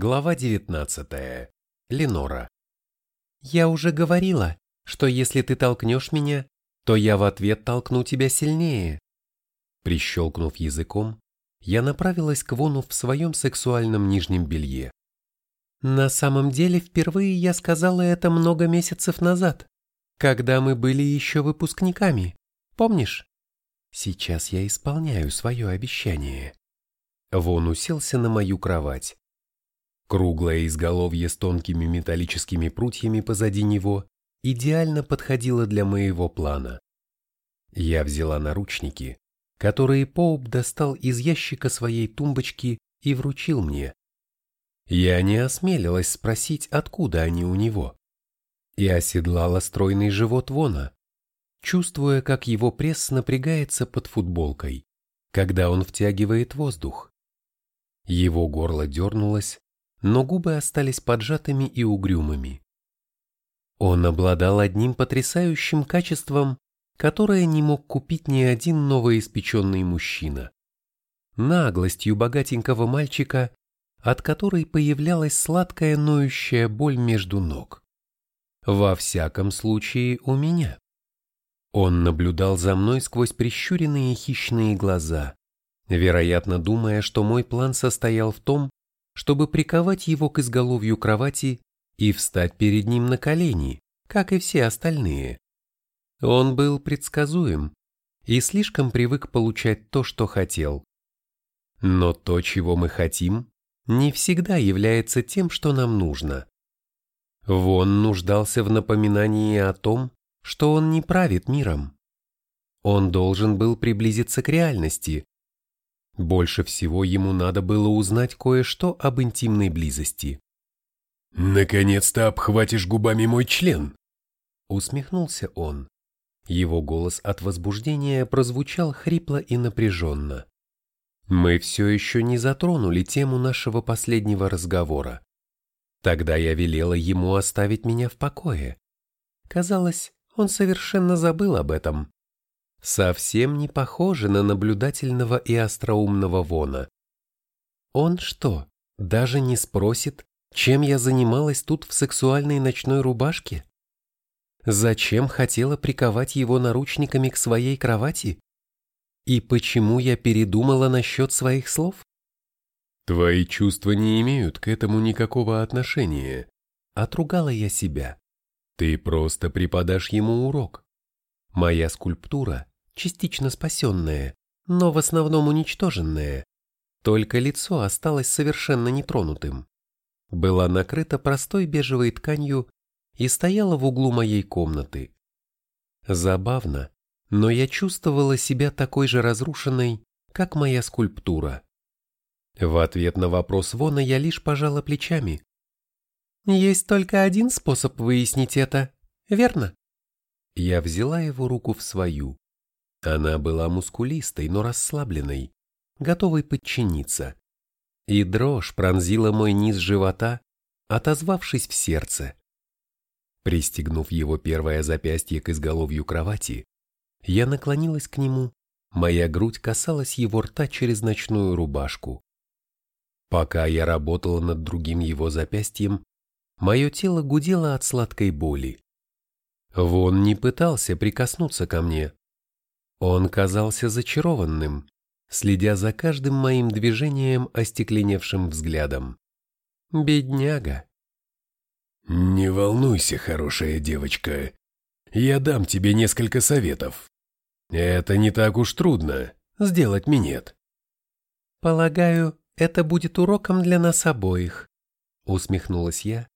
Глава 19. Ленора. «Я уже говорила, что если ты толкнешь меня, то я в ответ толкну тебя сильнее». Прищелкнув языком, я направилась к Вону в своем сексуальном нижнем белье. На самом деле, впервые я сказала это много месяцев назад, когда мы были еще выпускниками, помнишь? Сейчас я исполняю свое обещание. Вон уселся на мою кровать. Круглое изголовье с тонкими металлическими прутьями позади него идеально подходило для моего плана. Я взяла наручники, которые Поуп достал из ящика своей тумбочки и вручил мне. Я не осмелилась спросить, откуда они у него. И оседлала стройный живот Вона, чувствуя, как его пресс напрягается под футболкой, когда он втягивает воздух. Его горло дернулось, но губы остались поджатыми и угрюмыми. Он обладал одним потрясающим качеством, которое не мог купить ни один новоиспеченный мужчина. Наглостью богатенького мальчика, от которой появлялась сладкая ноющая боль между ног. Во всяком случае у меня. Он наблюдал за мной сквозь прищуренные хищные глаза, вероятно думая, что мой план состоял в том, чтобы приковать его к изголовью кровати и встать перед ним на колени, как и все остальные. Он был предсказуем и слишком привык получать то, что хотел. Но то, чего мы хотим, не всегда является тем, что нам нужно. Вон нуждался в напоминании о том, что он не правит миром. Он должен был приблизиться к реальности, больше всего ему надо было узнать кое-что об интимной близости. «Наконец-то обхватишь губами мой член!» Усмехнулся он. Его голос от возбуждения прозвучал хрипло и напряженно. Мы все еще не затронули тему нашего последнего разговора. Тогда я велела ему оставить меня в покое. Казалось, он совершенно забыл об этом совсем не похоже на наблюдательного и остроумного Вона. Он что, даже не спросит, чем я занималась тут в сексуальной ночной рубашке? Зачем хотела приковать его наручниками к своей кровати? И почему я передумала насчет своих слов? Твои чувства не имеют к этому никакого отношения. Отругала я себя. Ты просто преподашь ему урок. Моя скульптура частично спасенное, но в основном уничтоженное. Только лицо осталось совершенно нетронутым. Была накрыта простой бежевой тканью и стояла в углу моей комнаты. Забавно, но я чувствовала себя такой же разрушенной, как моя скульптура. В ответ на вопрос Вона я лишь пожала плечами. «Есть только один способ выяснить это, верно?» Я взяла его руку в свою. Она была мускулистой, но расслабленной, готовой подчиниться. И дрожь пронзила мой низ живота, отозвавшись в сердце. Пристегнув его первое запястье к изголовью кровати, я наклонилась к нему, моя грудь касалась его рта через ночную рубашку. Пока я работала над другим его запястьем, мое тело гудело от сладкой боли. Вон не пытался прикоснуться ко мне, он казался зачарованным, следя за каждым моим движением остекленевшим взглядом. Бедняга. «Не волнуйся, хорошая девочка. Я дам тебе несколько советов. Это не так уж трудно, сделать минет». «Полагаю, это будет уроком для нас обоих», усмехнулась я,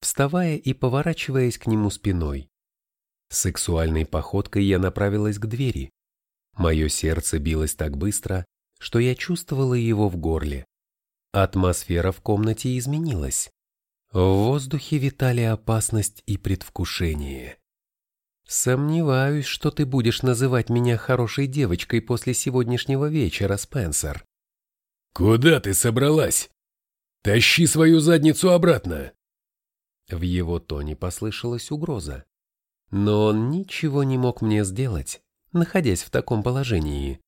вставая и поворачиваясь к нему спиной. Сексуальной походкой я направилась к двери, Мое сердце билось так быстро, что я чувствовала его в горле. Атмосфера в комнате изменилась. В воздухе витали опасность и предвкушение. Сомневаюсь, что ты будешь называть меня хорошей девочкой после сегодняшнего вечера, Спенсер. Куда ты собралась? Тащи свою задницу обратно. В его тоне послышалась угроза. Но он ничего не мог мне сделать находясь в таком положении.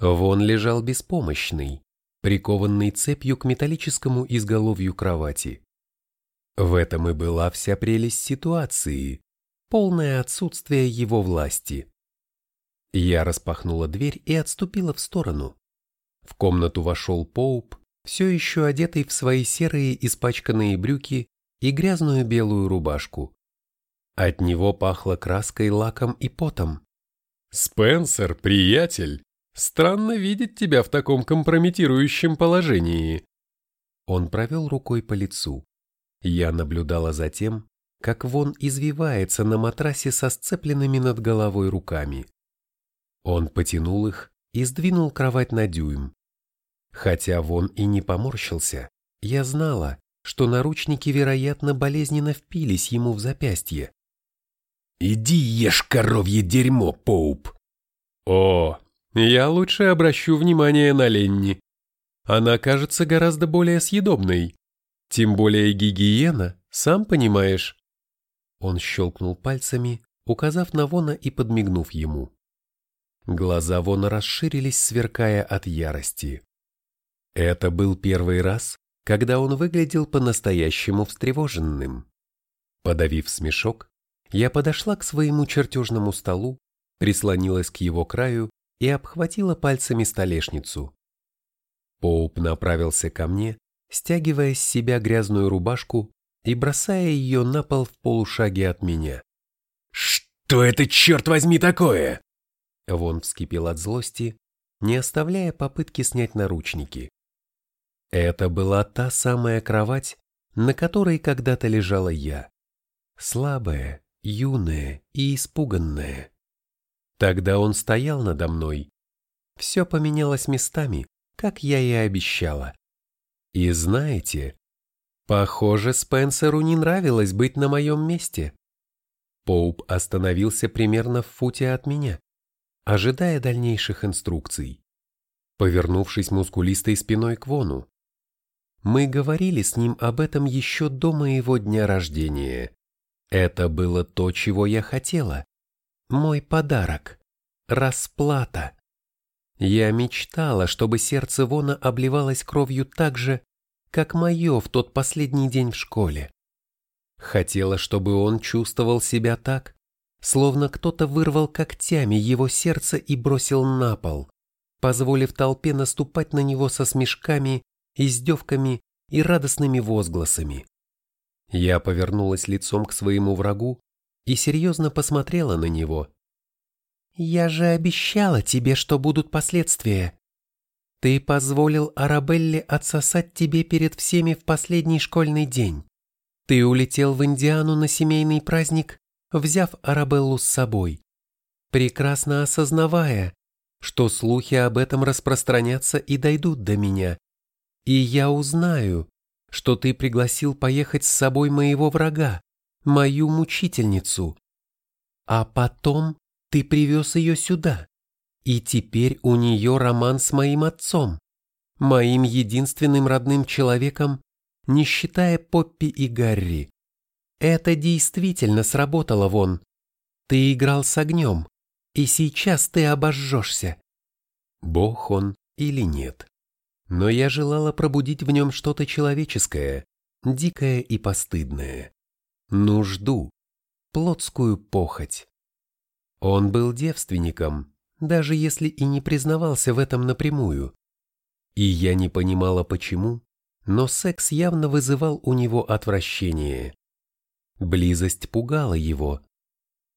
Вон лежал беспомощный, прикованный цепью к металлическому изголовью кровати. В этом и была вся прелесть ситуации, полное отсутствие его власти. Я распахнула дверь и отступила в сторону. В комнату вошел Поуп, все еще одетый в свои серые испачканные брюки и грязную белую рубашку. От него пахло краской, лаком и потом. «Спенсер, приятель, странно видеть тебя в таком компрометирующем положении». Он провел рукой по лицу. Я наблюдала за тем, как Вон извивается на матрасе со сцепленными над головой руками. Он потянул их и сдвинул кровать на дюйм. Хотя Вон и не поморщился, я знала, что наручники, вероятно, болезненно впились ему в запястье. «Иди ешь коровье дерьмо, Поуп!» «О, я лучше обращу внимание на Ленни. Она кажется гораздо более съедобной. Тем более гигиена, сам понимаешь». Он щелкнул пальцами, указав на Вона и подмигнув ему. Глаза Вона расширились, сверкая от ярости. Это был первый раз, когда он выглядел по-настоящему встревоженным. Подавив смешок, я подошла к своему чертежному столу, прислонилась к его краю и обхватила пальцами столешницу. Поуп направился ко мне, стягивая с себя грязную рубашку и бросая ее на пол в полушаге от меня. «Что это, черт возьми, такое?» Вон вскипел от злости, не оставляя попытки снять наручники. Это была та самая кровать, на которой когда-то лежала я. Слабая, юная и испуганная. Тогда он стоял надо мной. Все поменялось местами, как я и обещала. И знаете, похоже, Спенсеру не нравилось быть на моем месте. Поуп остановился примерно в футе от меня, ожидая дальнейших инструкций. Повернувшись мускулистой спиной к Вону, мы говорили с ним об этом еще до моего дня рождения. Это было то, чего я хотела. Мой подарок. Расплата. Я мечтала, чтобы сердце Вона обливалось кровью так же, как мое в тот последний день в школе. Хотела, чтобы он чувствовал себя так, словно кто-то вырвал когтями его сердце и бросил на пол, позволив толпе наступать на него со смешками издевками и радостными возгласами. Я повернулась лицом к своему врагу и серьезно посмотрела на него. «Я же обещала тебе, что будут последствия. Ты позволил Арабелле отсосать тебе перед всеми в последний школьный день. Ты улетел в Индиану на семейный праздник, взяв Арабеллу с собой, прекрасно осознавая, что слухи об этом распространятся и дойдут до меня, и я узнаю, что ты пригласил поехать с собой моего врага, мою мучительницу. А потом ты привез ее сюда, и теперь у нее роман с моим отцом, моим единственным родным человеком, не считая Поппи и Гарри. Это действительно сработало вон. Ты играл с огнем, и сейчас ты обожжешься. Бог он или нет но я желала пробудить в нем что-то человеческое, дикое и постыдное. Нужду, плотскую похоть. Он был девственником, даже если и не признавался в этом напрямую. И я не понимала почему, но секс явно вызывал у него отвращение. Близость пугала его.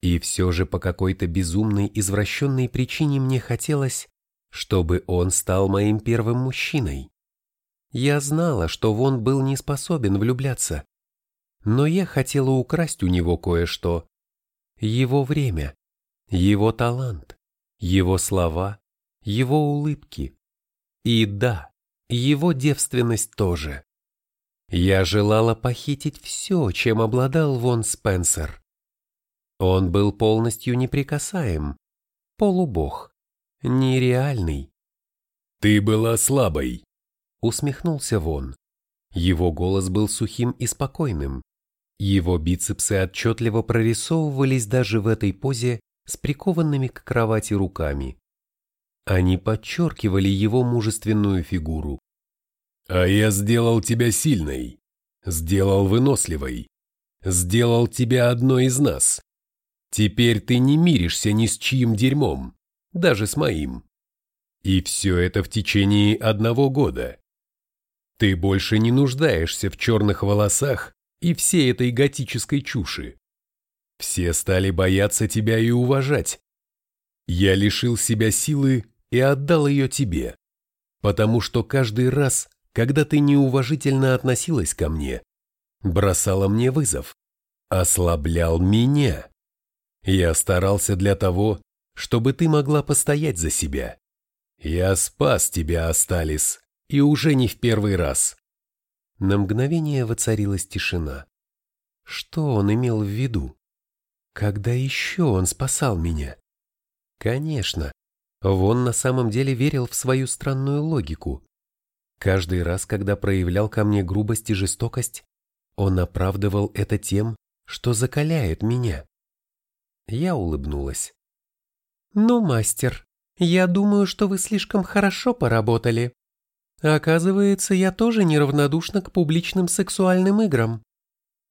И все же по какой-то безумной извращенной причине мне хотелось, чтобы он стал моим первым мужчиной. Я знала, что Вон был не способен влюбляться, но я хотела украсть у него кое-что. Его время, его талант, его слова, его улыбки. И да, его девственность тоже. Я желала похитить все, чем обладал Вон Спенсер. Он был полностью неприкасаем, полубог, нереальный. «Ты была слабой», — усмехнулся Вон. Его голос был сухим и спокойным. Его бицепсы отчетливо прорисовывались даже в этой позе с прикованными к кровати руками. Они подчеркивали его мужественную фигуру. А я сделал тебя сильной, сделал выносливой, сделал тебя одной из нас. Теперь ты не миришься ни с чьим дерьмом, даже с моим. И все это в течение одного года. Ты больше не нуждаешься в черных волосах и всей этой готической чуши. Все стали бояться тебя и уважать. Я лишил себя силы и отдал ее тебе, потому что каждый раз, когда ты неуважительно относилась ко мне, бросала мне вызов, ослаблял меня. Я старался для того, чтобы ты могла постоять за себя. Я спас тебя, Асталис, и уже не в первый раз. На мгновение воцарилась тишина. Что он имел в виду? Когда еще он спасал меня? Конечно, Вон на самом деле верил в свою странную логику. Каждый раз, когда проявлял ко мне грубость и жестокость, он оправдывал это тем, что закаляет меня. Я улыбнулась. «Ну, мастер, я думаю, что вы слишком хорошо поработали. Оказывается, я тоже неравнодушна к публичным сексуальным играм».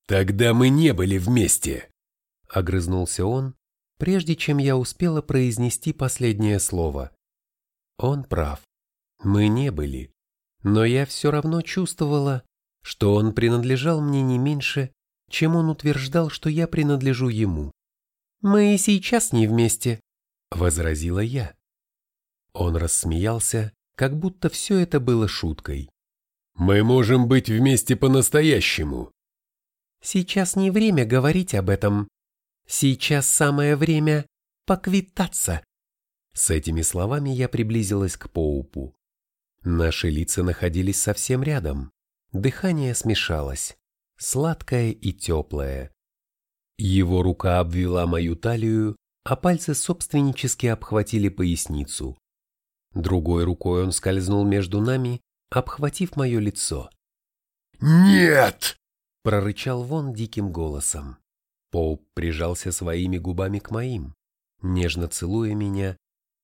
«Тогда мы не были вместе», — огрызнулся он, прежде чем я успела произнести последнее слово. Он прав. Мы не были. Но я все равно чувствовала, что он принадлежал мне не меньше, чем он утверждал, что я принадлежу ему. «Мы и сейчас не вместе», — возразила я. Он рассмеялся, как будто все это было шуткой. «Мы можем быть вместе по-настоящему». «Сейчас не время говорить об этом. Сейчас самое время поквитаться. С этими словами я приблизилась к Поупу. Наши лица находились совсем рядом. Дыхание смешалось, сладкое и теплое. Его рука обвела мою талию, а пальцы собственнически обхватили поясницу. Другой рукой он скользнул между нами, обхватив мое лицо. «Нет!» – прорычал Вон диким голосом. Поуп прижался своими губами к моим, нежно целуя меня,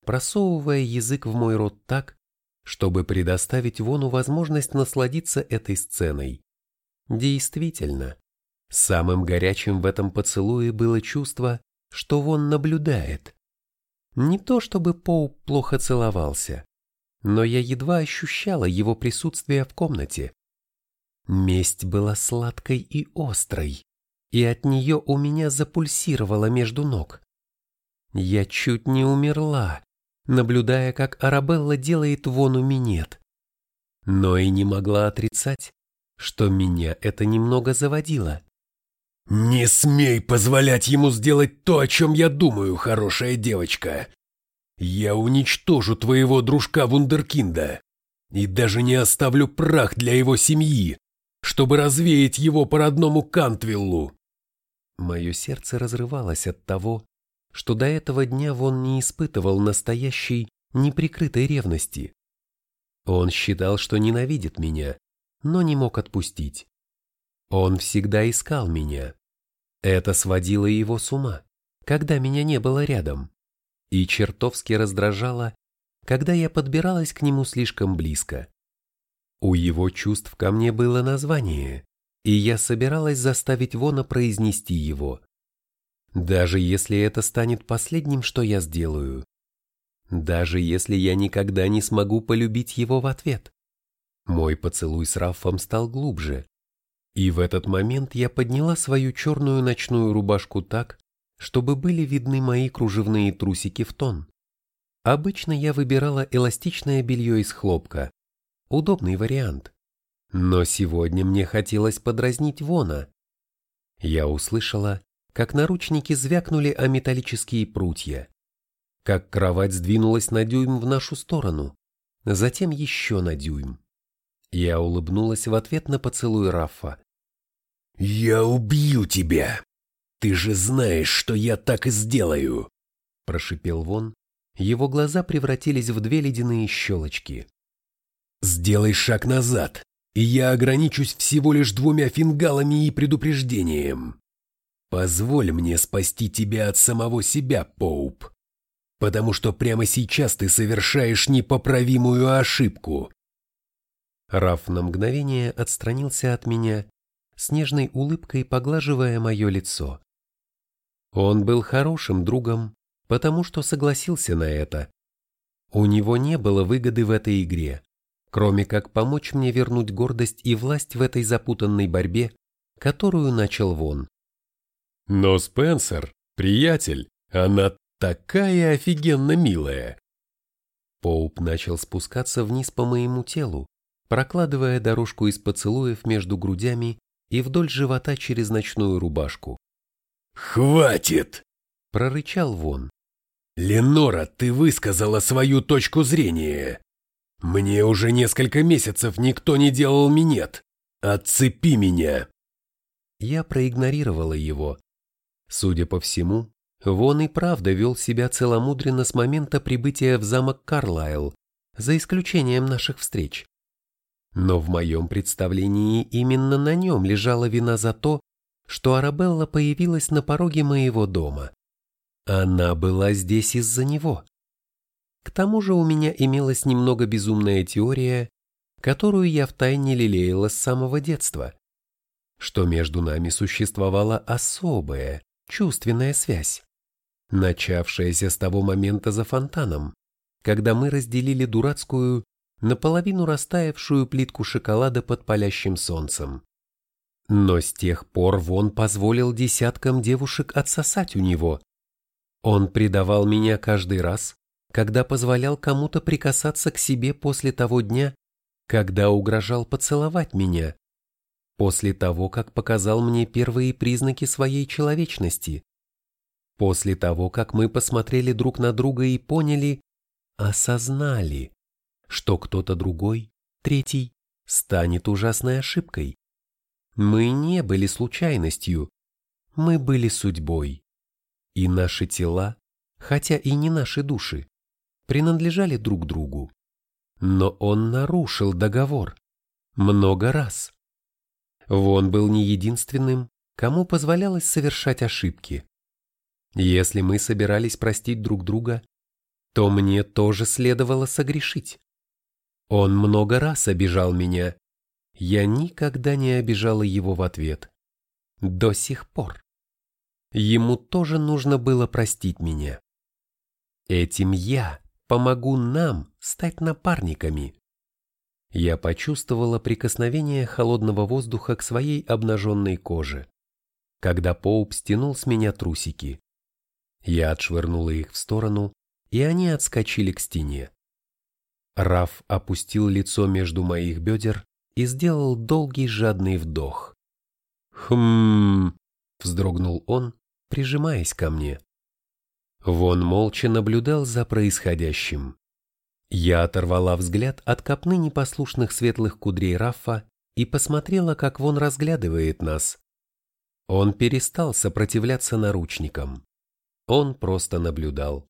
просовывая язык в мой рот так, чтобы предоставить Вону возможность насладиться этой сценой. Действительно, самым горячим в этом поцелуе было чувство, что Вон наблюдает. Не то чтобы Поуп плохо целовался, но я едва ощущала его присутствие в комнате. Месть была сладкой и острой и от нее у меня запульсировало между ног. Я чуть не умерла, наблюдая, как Арабелла делает вону минет. Но и не могла отрицать, что меня это немного заводило. «Не смей позволять ему сделать то, о чем я думаю, хорошая девочка. Я уничтожу твоего дружка Вундеркинда и даже не оставлю прах для его семьи, чтобы развеять его по родному Кантвиллу. Мое сердце разрывалось от того, что до этого дня Вон не испытывал настоящей, неприкрытой ревности. Он считал, что ненавидит меня, но не мог отпустить. Он всегда искал меня. Это сводило его с ума, когда меня не было рядом, и чертовски раздражало, когда я подбиралась к нему слишком близко. У его чувств ко мне было название, и я собиралась заставить Вона произнести его. Даже если это станет последним, что я сделаю. Даже если я никогда не смогу полюбить его в ответ. Мой поцелуй с Раффом стал глубже. И в этот момент я подняла свою черную ночную рубашку так, чтобы были видны мои кружевные трусики в тон. Обычно я выбирала эластичное белье из хлопка. Удобный вариант. Но сегодня мне хотелось подразнить Вона. Я услышала, как наручники звякнули о металлические прутья, как кровать сдвинулась на дюйм в нашу сторону, затем еще на дюйм. Я улыбнулась в ответ на поцелуй Рафа. «Я убью тебя! Ты же знаешь, что я так и сделаю!» Прошипел Вон. Его глаза превратились в две ледяные щелочки. «Сделай шаг назад, и я ограничусь всего лишь двумя фингалами и предупреждением. Позволь мне спасти тебя от самого себя, Поуп, потому что прямо сейчас ты совершаешь непоправимую ошибку. Раф на мгновение отстранился от меня, с нежной улыбкой поглаживая мое лицо. Он был хорошим другом, потому что согласился на это. У него не было выгоды в этой игре, кроме как помочь мне вернуть гордость и власть в этой запутанной борьбе, которую начал Вон. Но Спенсер, приятель, она такая офигенно милая. Поуп начал спускаться вниз по моему телу, прокладывая дорожку из поцелуев между грудями и вдоль живота через ночную рубашку. «Хватит!» – прорычал Вон. «Ленора, ты высказала свою точку зрения. Мне уже несколько месяцев никто не делал минет. Отцепи меня!» Я проигнорировала его. Судя по всему, Вон и правда вел себя целомудренно с момента прибытия в замок Карлайл, за исключением наших встреч. Но в моем представлении именно на нем лежала вина за то, что Арабелла появилась на пороге моего дома. Она была здесь из-за него. К тому же у меня имелась немного безумная теория, которую я втайне лелеяла с самого детства, что между нами существовала особая, чувственная связь начавшаяся с того момента за фонтаном, когда мы разделили дурацкую, наполовину растаявшую плитку шоколада под палящим солнцем. Но с тех пор Вон позволил десяткам девушек отсосать у него. Он предавал меня каждый раз, когда позволял кому-то прикасаться к себе после того дня, когда угрожал поцеловать меня, после того, как показал мне первые признаки своей человечности. После того, как мы посмотрели друг на друга и поняли, осознали, что кто-то другой, третий, станет ужасной ошибкой. Мы не были случайностью, мы были судьбой. И наши тела, хотя и не наши души, принадлежали друг другу. Но он нарушил договор. Много раз. Вон был не единственным, кому позволялось совершать ошибки. Если мы собирались простить друг друга, то мне тоже следовало согрешить. Он много раз обижал меня. Я никогда не обижала его в ответ. До сих пор. Ему тоже нужно было простить меня. Этим я помогу нам стать напарниками. Я почувствовала прикосновение холодного воздуха к своей обнаженной коже, когда Поуп стянул с меня трусики. Я отшвырнула их в сторону, и они отскочили к стене. Раф опустил лицо между моих бедер и сделал долгий жадный вдох. «Хм...» — вздрогнул он, прижимаясь ко мне. Вон молча наблюдал за происходящим. Я оторвала взгляд от копны непослушных светлых кудрей Рафа и посмотрела, как Вон разглядывает нас. Он перестал сопротивляться наручникам. Он просто наблюдал.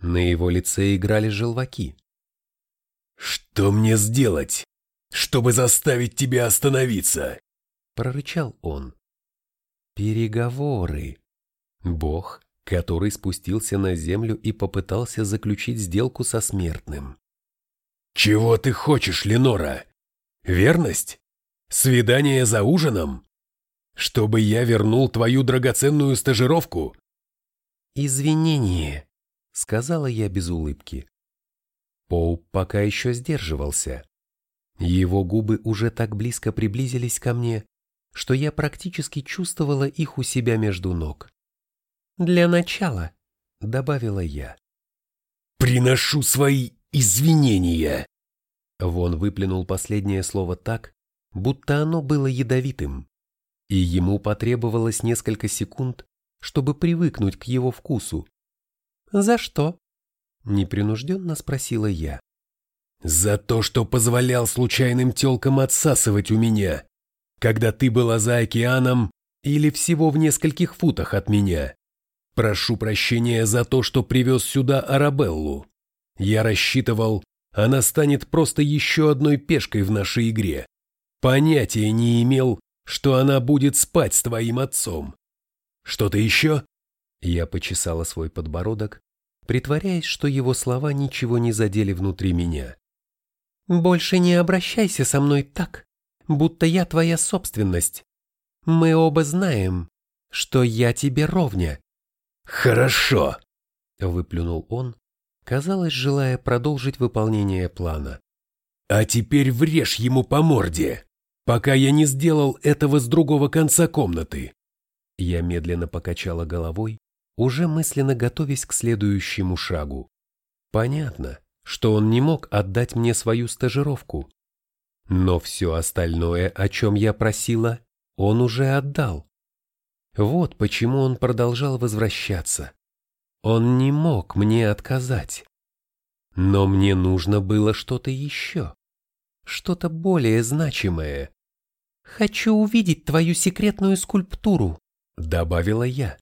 На его лице играли желваки. «Что мне сделать, чтобы заставить тебя остановиться?» прорычал он. Переговоры. Бог, который спустился на землю и попытался заключить сделку со смертным. «Чего ты хочешь, Ленора? Верность? Свидание за ужином? Чтобы я вернул твою драгоценную стажировку? «Извинение», — сказала я без улыбки. Поуп пока еще сдерживался. Его губы уже так близко приблизились ко мне, что я практически чувствовала их у себя между ног. «Для начала», — добавила я. «Приношу свои извинения!» Вон выплюнул последнее слово так, будто оно было ядовитым, и ему потребовалось несколько секунд, чтобы привыкнуть к его вкусу. «За что?» – непринужденно спросила я. «За то, что позволял случайным телкам отсасывать у меня, когда ты была за океаном или всего в нескольких футах от меня. Прошу прощения за то, что привез сюда Арабеллу. Я рассчитывал, она станет просто еще одной пешкой в нашей игре. Понятия не имел, что она будет спать с твоим отцом. Что-то еще?» Я почесала свой подбородок, притворяясь, что его слова ничего не задели внутри меня. Больше не обращайся со мной так, будто я твоя собственность. Мы оба знаем, что я тебе ровня. Хорошо, выплюнул он, казалось, желая продолжить выполнение плана. А теперь врежь ему по морде, пока я не сделал этого с другого конца комнаты. Я медленно покачала головой, уже мысленно готовясь к следующему шагу. Понятно, что он не мог отдать мне свою стажировку. Но все остальное, о чем я просила, он уже отдал. Вот почему он продолжал возвращаться. Он не мог мне отказать. Но мне нужно было что-то еще, что-то более значимое. «Хочу увидеть твою секретную скульптуру», — добавила я.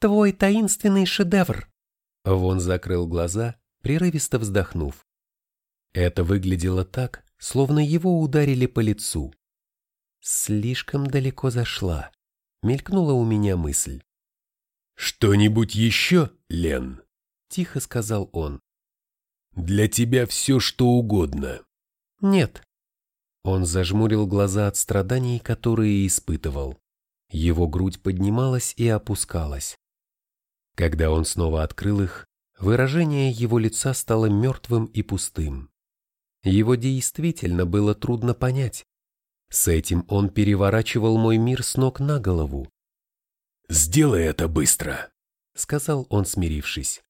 «Твой таинственный шедевр». Вон закрыл глаза прерывисто вздохнув. Это выглядело так, словно его ударили по лицу. Слишком далеко зашла, мелькнула у меня мысль. «Что-нибудь еще, Лен?» — тихо сказал он. «Для тебя все, что угодно». «Нет». Он зажмурил глаза от страданий, которые испытывал. Его грудь поднималась и опускалась. Когда он снова открыл их, Выражение его лица стало мертвым и пустым. Его действительно было трудно понять. С этим он переворачивал мой мир с ног на голову. «Сделай это быстро», — сказал он, смирившись.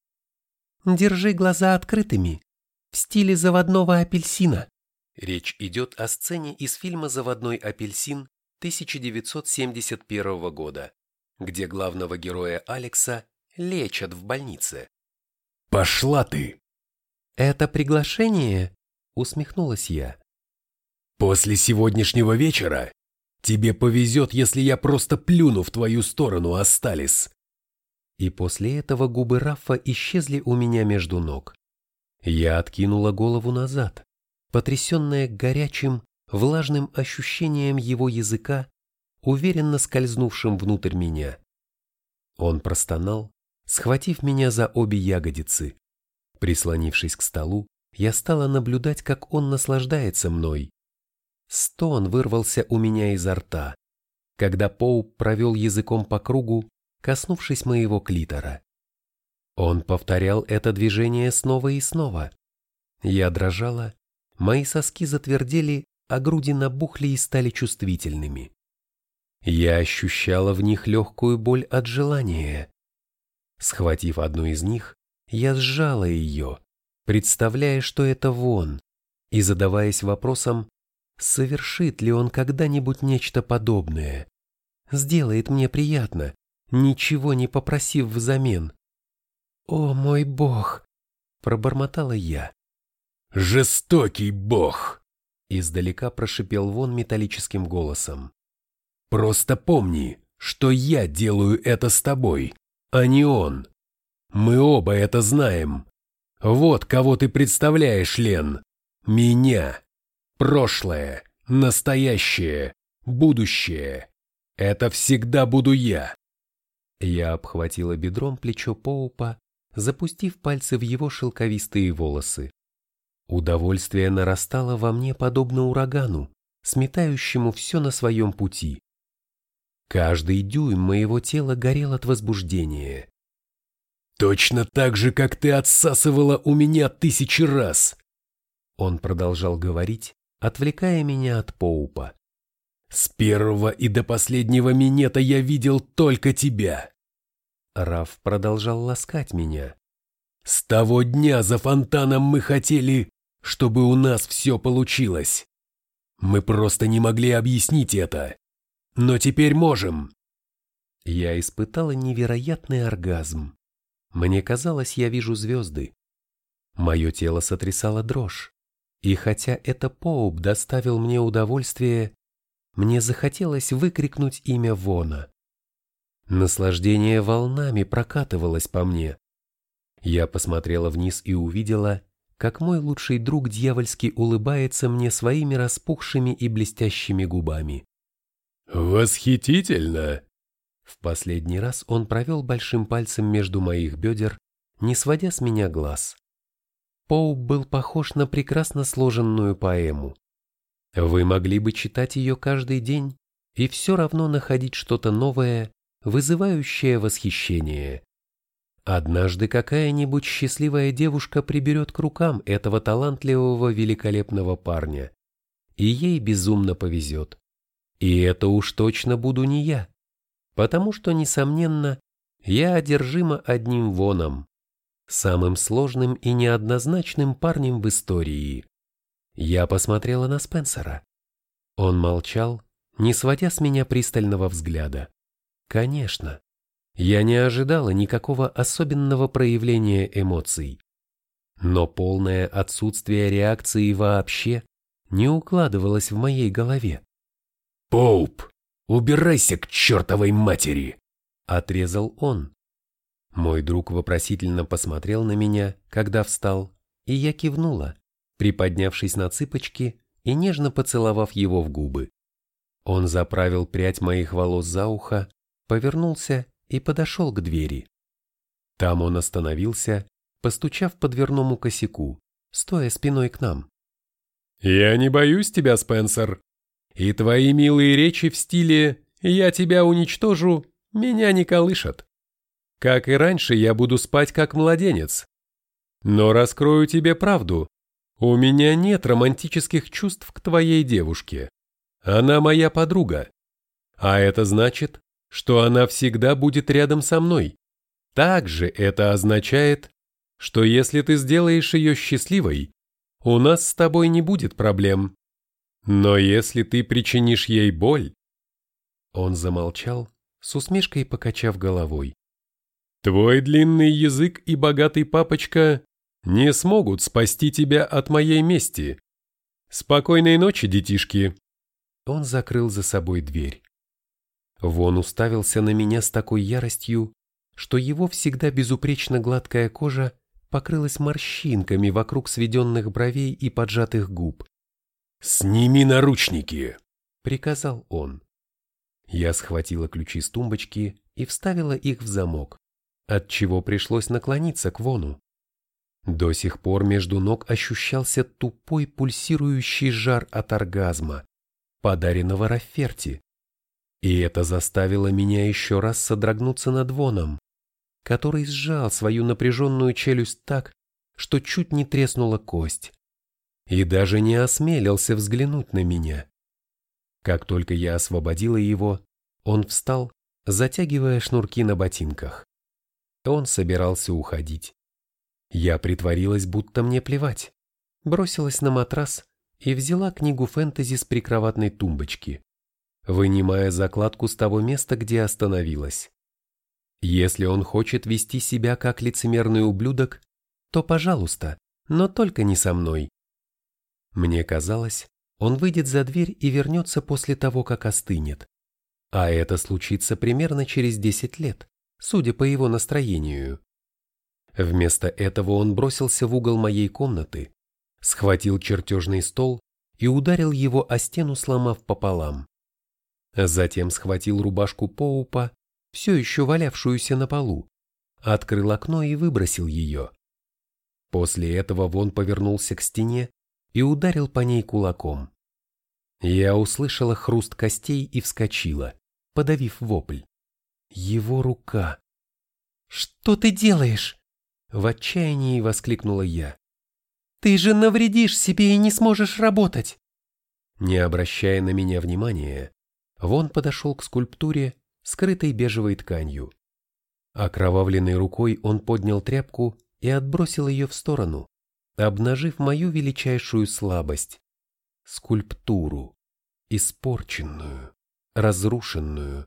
«Держи глаза открытыми, в стиле заводного апельсина». Речь идет о сцене из фильма «Заводной апельсин» 1971 года, где главного героя Алекса лечат в больнице. Пошла ты!» «Это приглашение?» — усмехнулась я. «После сегодняшнего вечера тебе повезет, если я просто плюну в твою сторону, Асталис!» И после этого губы Раффа исчезли у меня между ног. Я откинула голову назад, потрясенная горячим, влажным ощущением его языка, уверенно скользнувшим внутрь меня. Он простонал, схватив меня за обе ягодицы. Прислонившись к столу, я стала наблюдать, как он наслаждается мной. Стон вырвался у меня изо рта, когда Поуп провел языком по кругу, коснувшись моего клитора. Он повторял это движение снова и снова. Я дрожала, мои соски затвердели, а груди набухли и стали чувствительными. Я ощущала в них легкую боль от желания. Схватив одну из них, я сжала ее, представляя, что это вон, и задаваясь вопросом, совершит ли он когда-нибудь нечто подобное. Сделает мне приятно, ничего не попросив взамен. «О мой бог!» — пробормотала я. «Жестокий бог!» — издалека прошипел вон металлическим голосом. «Просто помни, что я делаю это с тобой, а не он. Мы оба это знаем. Вот кого ты представляешь, Лен. Меня. Прошлое, настоящее, будущее. Это всегда буду я. Я обхватила бедром плечо Поупа, запустив пальцы в его шелковистые волосы. Удовольствие нарастало во мне подобно урагану, сметающему все на своем пути. Каждый дюйм моего тела горел от возбуждения. «Точно так же, как ты отсасывала у меня тысячи раз!» Он продолжал говорить, отвлекая меня от Поупа. «С первого и до последнего минета я видел только тебя!» Раф продолжал ласкать меня. «С того дня за фонтаном мы хотели, чтобы у нас все получилось. Мы просто не могли объяснить это. Но теперь можем. Я испытала невероятный оргазм. Мне казалось, я вижу звезды. Мое тело сотрясало дрожь. И хотя это Поуп доставил мне удовольствие, мне захотелось выкрикнуть имя Вона. Наслаждение волнами прокатывалось по мне. Я посмотрела вниз и увидела, как мой лучший друг дьявольски улыбается мне своими распухшими и блестящими губами. «Восхитительно!» В последний раз он провел большим пальцем между моих бедер, не сводя с меня глаз. Поуп был похож на прекрасно сложенную поэму. Вы могли бы читать ее каждый день и все равно находить что-то новое, вызывающее восхищение. Однажды какая-нибудь счастливая девушка приберет к рукам этого талантливого великолепного парня, и ей безумно повезет. И это уж точно буду не я, потому что, несомненно, я одержима одним воном, самым сложным и неоднозначным парнем в истории. Я посмотрела на Спенсера. Он молчал, не сводя с меня пристального взгляда. Конечно, я не ожидала никакого особенного проявления эмоций. Но полное отсутствие реакции вообще не укладывалось в моей голове. «Поуп, убирайся к чертовой матери!» — отрезал он. Мой друг вопросительно посмотрел на меня, когда встал, и я кивнула, приподнявшись на цыпочки и нежно поцеловав его в губы. Он заправил прядь моих волос за ухо, повернулся и подошел к двери. Там он остановился, постучав по дверному косяку, стоя спиной к нам. «Я не боюсь тебя, Спенсер, и твои милые речи в стиле «я тебя уничтожу» меня не колышат. Как и раньше, я буду спать как младенец. Но раскрою тебе правду, у меня нет романтических чувств к твоей девушке. Она моя подруга. А это значит, что она всегда будет рядом со мной. Также это означает, что если ты сделаешь ее счастливой, у нас с тобой не будет проблем. Но если ты причинишь ей боль... Он замолчал, с усмешкой покачав головой. Твой длинный язык и богатый папочка не смогут спасти тебя от моей мести. Спокойной ночи, детишки. Он закрыл за собой дверь. Вон уставился на меня с такой яростью, что его всегда безупречно гладкая кожа покрылась морщинками вокруг сведенных бровей и поджатых губ. «Сними наручники!» — приказал он. Я схватила ключи с тумбочки и вставила их в замок, отчего пришлось наклониться к Вону. До сих пор между ног ощущался тупой пульсирующий жар от оргазма, подаренного Раферти. И это заставило меня еще раз содрогнуться над Воном, который сжал свою напряженную челюсть так, что чуть не треснула кость, и даже не осмелился взглянуть на меня. Как только я освободила его, он встал, затягивая шнурки на ботинках. Он собирался уходить. Я притворилась, будто мне плевать, бросилась на матрас и взяла книгу фэнтези с прикроватной тумбочки, вынимая закладку с того места, где остановилась. Если он хочет вести себя как лицемерный ублюдок, то пожалуйста, но только не со мной. Мне казалось, он выйдет за дверь и вернется после того, как остынет. А это случится примерно через 10 лет, судя по его настроению. Вместо этого он бросился в угол моей комнаты, схватил чертежный стол и ударил его о стену, сломав пополам. Затем схватил рубашку Поупа, все еще валявшуюся на полу, открыл окно и выбросил ее. После этого Вон повернулся к стене и ударил по ней кулаком. Я услышала хруст костей и вскочила, подавив вопль. Его рука. «Что ты делаешь?» В отчаянии воскликнула я. «Ты же навредишь себе и не сможешь работать!» Не обращая на меня внимания, Вон подошел к скульптуре, скрытой бежевой тканью. Окровавленной рукой он поднял тряпку и отбросил ее в сторону, обнажив мою величайшую слабость — скульптуру, испорченную, разрушенную,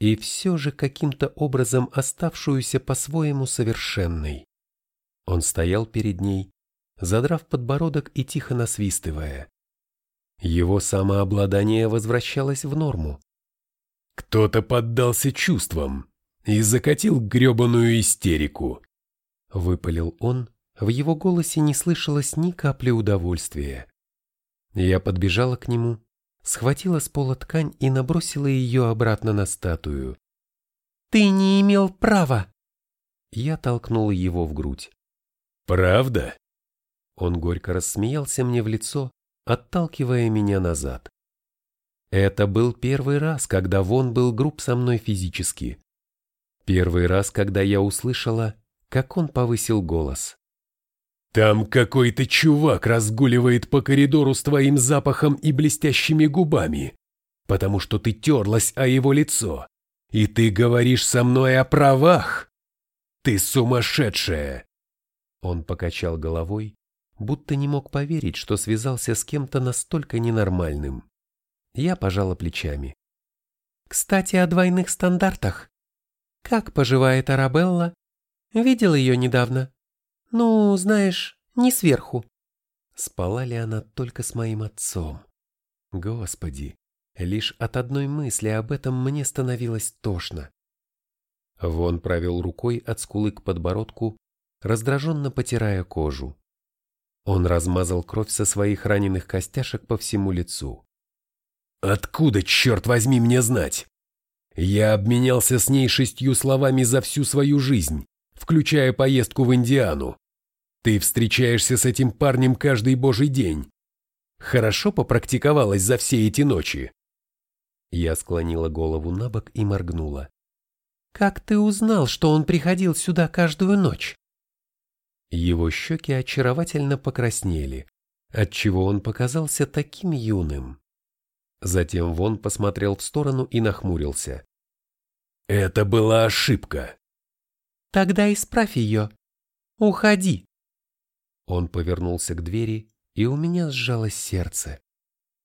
и все же каким-то образом оставшуюся по-своему совершенной. Он стоял перед ней, задрав подбородок и тихо насвистывая. Его самообладание возвращалось в норму. Кто-то поддался чувствам и закатил гребаную истерику. Выпалил он, в его голосе не слышалось ни капли удовольствия. Я подбежала к нему, схватила с пола ткань и набросила ее обратно на статую. «Ты не имел права!» Я толкнула его в грудь. «Правда? Он горько рассмеялся мне в лицо, отталкивая меня назад. Это был первый раз, когда Вон был груб со мной физически. Первый раз, когда я услышала, как он повысил голос. «Там какой-то чувак разгуливает по коридору с твоим запахом и блестящими губами, потому что ты терлась о его лицо, и ты говоришь со мной о правах? Ты сумасшедшая!» Он покачал головой, будто не мог поверить, что связался с кем-то настолько ненормальным. Я пожала плечами. «Кстати, о двойных стандартах. Как поживает Арабелла? Видел ее недавно. Ну, знаешь, не сверху». Спала ли она только с моим отцом? Господи, лишь от одной мысли об этом мне становилось тошно. Вон провел рукой от скулы к подбородку, раздраженно потирая кожу. Он размазал кровь со своих раненых костяшек по всему лицу. «Откуда, черт возьми, мне знать? Я обменялся с ней шестью словами за всю свою жизнь, включая поездку в Индиану. Ты встречаешься с этим парнем каждый божий день. Хорошо попрактиковалась за все эти ночи?» Я склонила голову на бок и моргнула. «Как ты узнал, что он приходил сюда каждую ночь?» Его щеки очаровательно покраснели, отчего он показался таким юным. Затем Вон посмотрел в сторону и нахмурился. «Это была ошибка». «Тогда исправь ее. Уходи». Он повернулся к двери, и у меня сжалось сердце.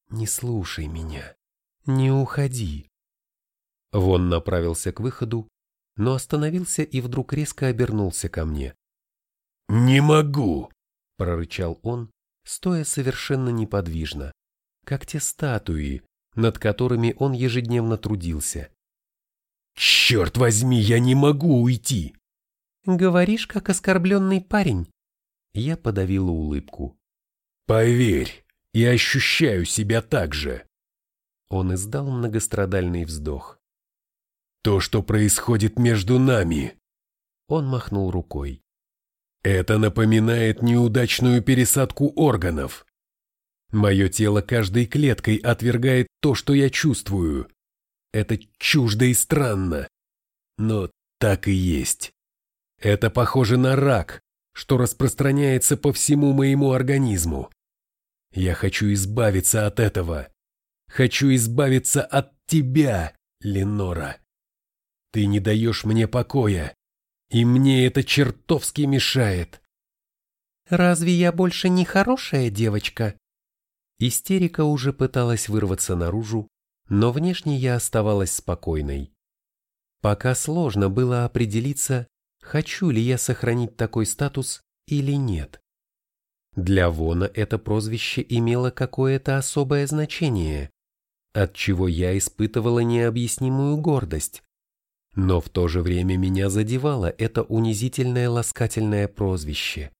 «Не слушай меня. Не уходи». Вон направился к выходу, но остановился и вдруг резко обернулся ко мне. «Не могу!» – прорычал он, стоя совершенно неподвижно, как те статуи, над которыми он ежедневно трудился. «Черт возьми, я не могу уйти!» «Говоришь, как оскорбленный парень!» Я подавила улыбку. «Поверь, я ощущаю себя так же!» Он издал многострадальный вздох. «То, что происходит между нами!» Он махнул рукой. Это напоминает неудачную пересадку органов. Мое тело каждой клеткой отвергает то, что я чувствую. Это чуждо и странно. Но так и есть. Это похоже на рак, что распространяется по всему моему организму. Я хочу избавиться от этого. Хочу избавиться от тебя, Ленора. Ты не даешь мне покоя. И мне это чертовски мешает. «Разве я больше не хорошая девочка?» Истерика уже пыталась вырваться наружу, но внешне я оставалась спокойной. Пока сложно было определиться, хочу ли я сохранить такой статус или нет. Для Вона это прозвище имело какое-то особое значение, от чего я испытывала необъяснимую гордость. Но в то же время меня задевало это унизительное ласкательное прозвище.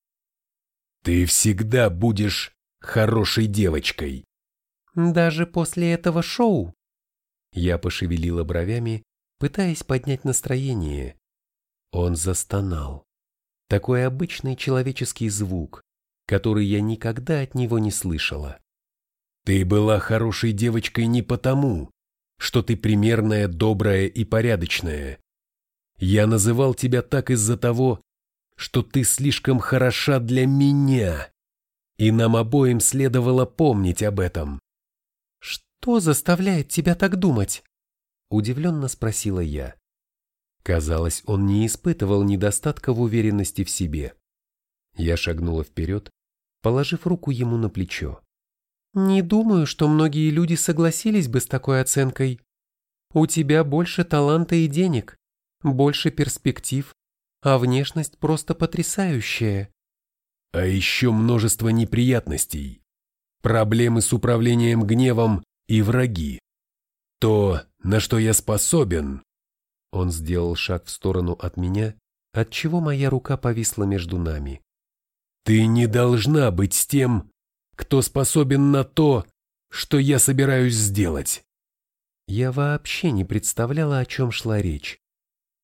«Ты всегда будешь хорошей девочкой». «Даже после этого шоу?» Я пошевелила бровями, пытаясь поднять настроение. Он застонал. Такой обычный человеческий звук, который я никогда от него не слышала. «Ты была хорошей девочкой не потому, что ты примерная, добрая и порядочная. Я называл тебя так из-за того, что ты слишком хороша для меня, и нам обоим следовало помнить об этом. «Что заставляет тебя так думать?» – удивленно спросила я. Казалось, он не испытывал недостатка в уверенности в себе. Я шагнула вперед, положив руку ему на плечо. Не думаю, что многие люди согласились бы с такой оценкой. У тебя больше таланта и денег, больше перспектив, а внешность просто потрясающая. А еще множество неприятностей, проблемы с управлением гневом и враги. То, на что я способен. Он сделал шаг в сторону от меня, отчего моя рука повисла между нами. Ты не должна быть с тем, кто способен на то, что я собираюсь сделать. Я вообще не представляла, о чем шла речь.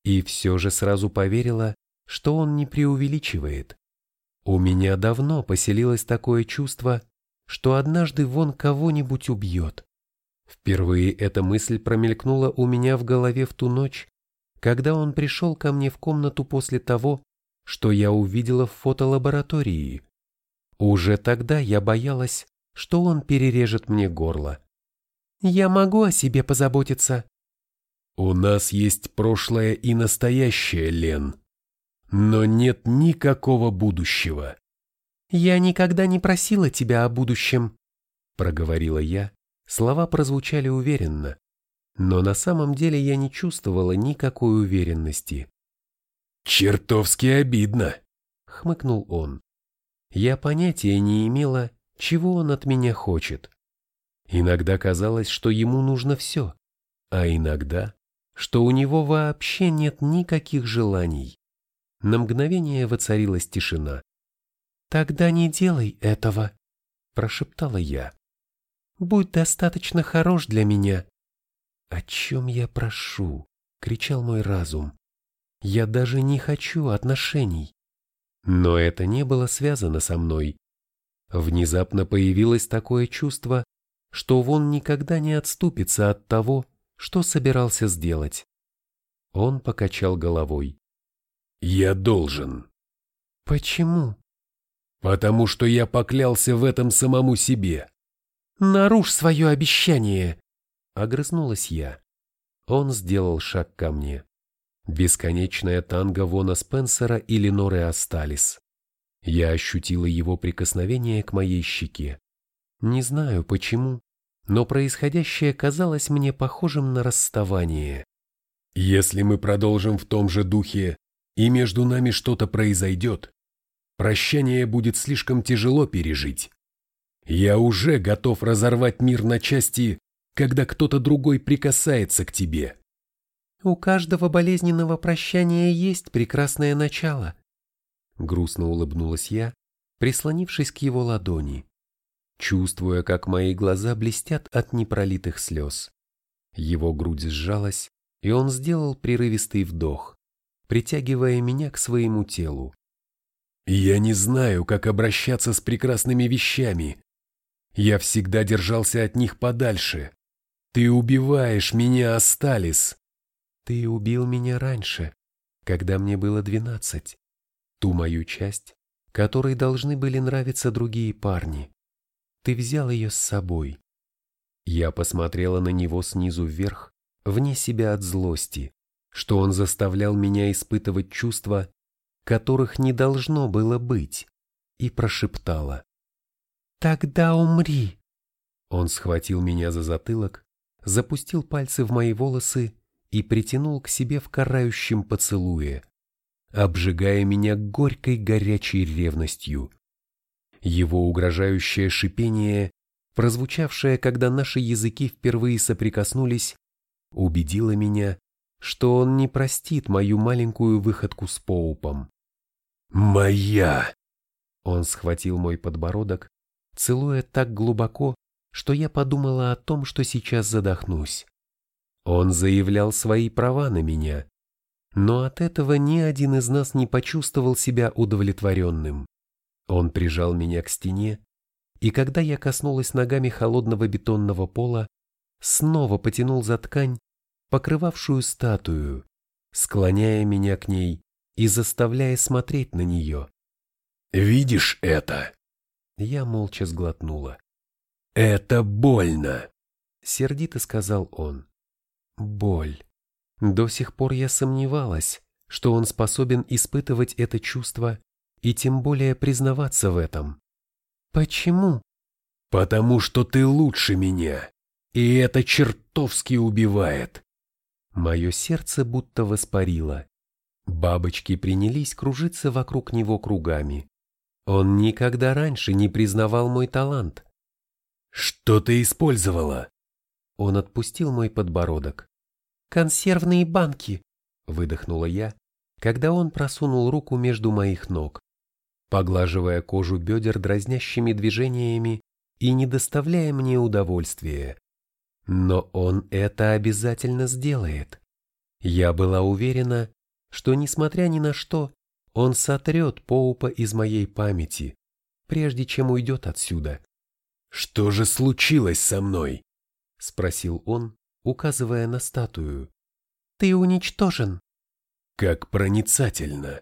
И все же сразу поверила, что он не преувеличивает. У меня давно поселилось такое чувство, что однажды вон кого-нибудь убьет. Впервые эта мысль промелькнула у меня в голове в ту ночь, когда он пришел ко мне в комнату после того, что я увидела в фотолаборатории. Уже тогда я боялась, что он перережет мне горло. «Я могу о себе позаботиться». «У нас есть прошлое и настоящее, Лен, но нет никакого будущего». «Я никогда не просила тебя о будущем», — проговорила я. Слова прозвучали уверенно, но на самом деле я не чувствовала никакой уверенности. «Чертовски обидно», — хмыкнул он. Я понятия не имела, чего он от меня хочет. Иногда казалось, что ему нужно все, а иногда, что у него вообще нет никаких желаний. На мгновение воцарилась тишина. «Тогда не делай этого», – прошептала я. «Будь достаточно хорош для меня». «О чем я прошу?» – кричал мой разум. «Я даже не хочу отношений». Но это не было связано со мной. Внезапно появилось такое чувство, что Вон никогда не отступится от того, что собирался сделать. Он покачал головой. «Я должен». «Почему?» «Потому что я поклялся в этом самому себе». «Нарушь свое обещание!» Огрызнулась я. Он сделал шаг ко мне. Бесконечная танго Вона Спенсера и Леноры остались. Я ощутила его прикосновение к моей щеке. Не знаю почему, но происходящее казалось мне похожим на расставание. Если мы продолжим в том же духе, и между нами что-то произойдет, прощание будет слишком тяжело пережить. Я уже готов разорвать мир на части, когда кто-то другой прикасается к тебе. У каждого болезненного прощания есть прекрасное начало. Грустно улыбнулась я, прислонившись к его ладони, чувствуя, как мои глаза блестят от непролитых слез. Его грудь сжалась, и он сделал прерывистый вдох, притягивая меня к своему телу. «Я не знаю, как обращаться с прекрасными вещами. Я всегда держался от них подальше. Ты убиваешь меня, Асталис!» Ты убил меня раньше, когда мне было двенадцать. Ту мою часть, которой должны были нравиться другие парни. Ты взял ее с собой. Я посмотрела на него снизу вверх, вне себя от злости, что он заставлял меня испытывать чувства, которых не должно было быть, и прошептала. «Тогда умри!» Он схватил меня за затылок, запустил пальцы в мои волосы и притянул к себе в карающем поцелуе, обжигая меня горькой горячей ревностью. Его угрожающее шипение, прозвучавшее, когда наши языки впервые соприкоснулись, убедило меня, что он не простит мою маленькую выходку с Поупом. «Моя!» Он схватил мой подбородок, целуя так глубоко, что я подумала о том, что сейчас задохнусь. Он заявлял свои права на меня, но от этого ни один из нас не почувствовал себя удовлетворенным. Он прижал меня к стене, и когда я коснулась ногами холодного бетонного пола, снова потянул за ткань, покрывавшую статую, склоняя меня к ней и заставляя смотреть на нее. «Видишь это?» Я молча сглотнула. «Это больно!» — сердито сказал он. Боль. До сих пор я сомневалась, что он способен испытывать это чувство и тем более признаваться в этом. Почему? Потому что ты лучше меня, и это чертовски убивает. Мое сердце будто воспарило. Бабочки принялись кружиться вокруг него кругами. Он никогда раньше не признавал мой талант. Что ты использовала? Он отпустил мой подбородок. «Консервные банки!» – выдохнула я, когда он просунул руку между моих ног, поглаживая кожу бедер дразнящими движениями и не доставляя мне удовольствия. Но он это обязательно сделает. Я была уверена, что, несмотря ни на что, Он сотрет Поупа из моей памяти, прежде чем уйдет отсюда. «Что же случилось со мной?» — спросил он, указывая на статую. «Ты уничтожен». «Как проницательно!»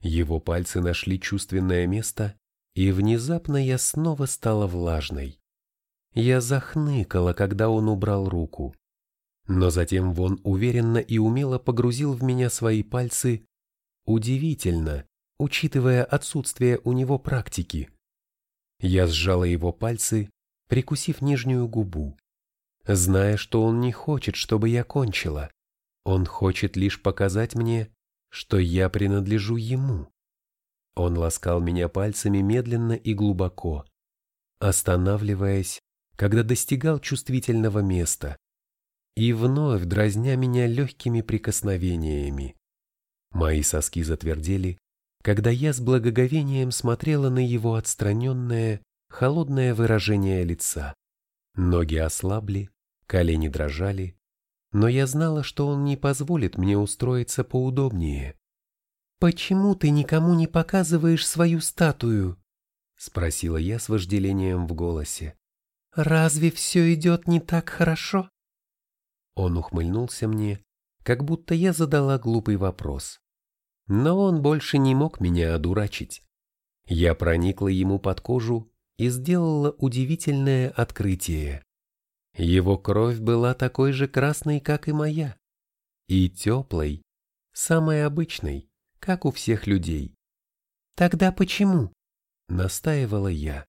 Его пальцы нашли чувственное место, и внезапно я снова стала влажной. Я захныкала, когда он убрал руку. Но затем Вон уверенно и умело погрузил в меня свои пальцы. Удивительно, учитывая отсутствие у него практики. Я сжала его пальцы, прикусив нижнюю губу, зная, что он не хочет, чтобы я кончила. Он хочет лишь показать мне, что я принадлежу ему. Он ласкал меня пальцами медленно и глубоко, останавливаясь, когда достигал чувствительного места, и вновь дразня меня легкими прикосновениями. Мои соски затвердели, когда я с благоговением смотрела на его отстраненное, холодное выражение лица. Ноги ослабли, колени дрожали, но я знала, что он не позволит мне устроиться поудобнее. «Почему ты никому не показываешь свою статую?» — спросила я с вожделением в голосе. «Разве все идет не так хорошо?» Он ухмыльнулся мне, как будто я задала глупый вопрос. Но он больше не мог меня одурачить. Я проникла ему под кожу и сделала удивительное открытие. Его кровь была такой же красной, как и моя, и теплой, самой обычной, как у всех людей. «Тогда почему?» — настаивала я.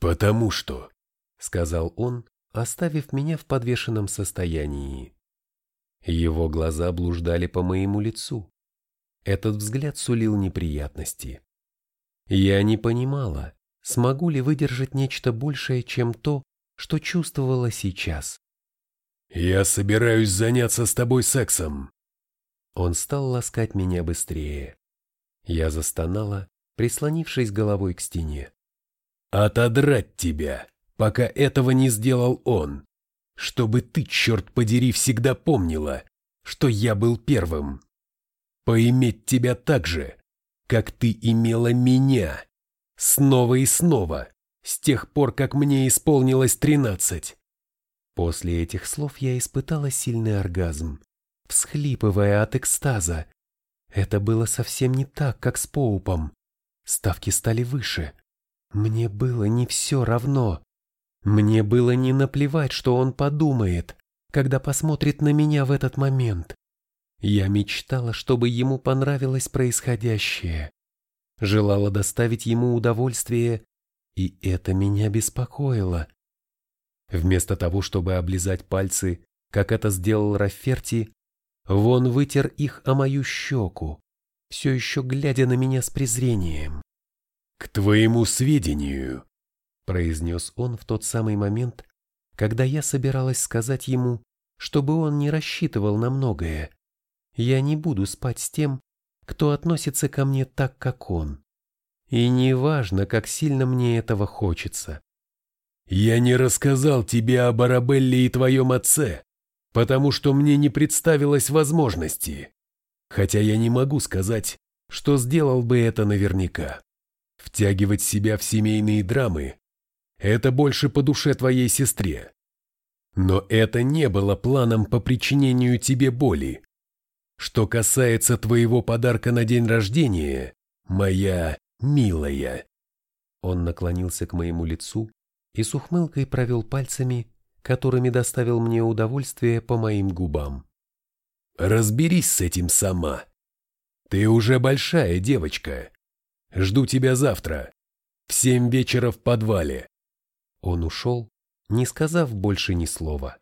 «Потому что», — сказал он, оставив меня в подвешенном состоянии. Его глаза блуждали по моему лицу. Этот взгляд сулил неприятности. Я не понимала, смогу ли выдержать нечто большее, чем то, что чувствовала сейчас. «Я собираюсь заняться с тобой сексом!» Он стал ласкать меня быстрее. Я застонала, прислонившись головой к стене. «Отодрать тебя!» пока этого не сделал он. Чтобы ты, черт подери, всегда помнила, что я был первым. Поиметь тебя так же, как ты имела меня. Снова и снова, с тех пор, как мне исполнилось тринадцать. После этих слов я испытала сильный оргазм, всхлипывая от экстаза. Это было совсем не так, как с Поупом. Ставки стали выше. Мне было не все равно. Мне было не наплевать, что он подумает, когда посмотрит на меня в этот момент. Я мечтала, чтобы ему понравилось происходящее. Желала доставить ему удовольствие, и это меня беспокоило. Вместо того, чтобы облизать пальцы, как это сделал Рафферти, Вон вытер их о мою щеку, все еще глядя на меня с презрением. «К твоему сведению, произнес он в тот самый момент, когда я собиралась сказать ему, чтобы он не рассчитывал на многое. Я не буду спать с тем, кто относится ко мне так, как он. И не важно, как сильно мне этого хочется. Я не рассказал тебе о Барабелле и твоем отце, потому что мне не представилось возможности. Хотя я не могу сказать, что сделал бы это наверняка. Втягивать себя в семейные драмы это больше по душе твоей сестре. Но это не было планом по причинению тебе боли. Что касается твоего подарка на день рождения, моя милая. Он наклонился к моему лицу и с ухмылкой провел пальцами, которыми доставил мне удовольствие по моим губам. Разберись с этим сама. Ты уже большая девочка. Жду тебя завтра. В семь вечера в подвале. Он ушел, не сказав больше ни слова.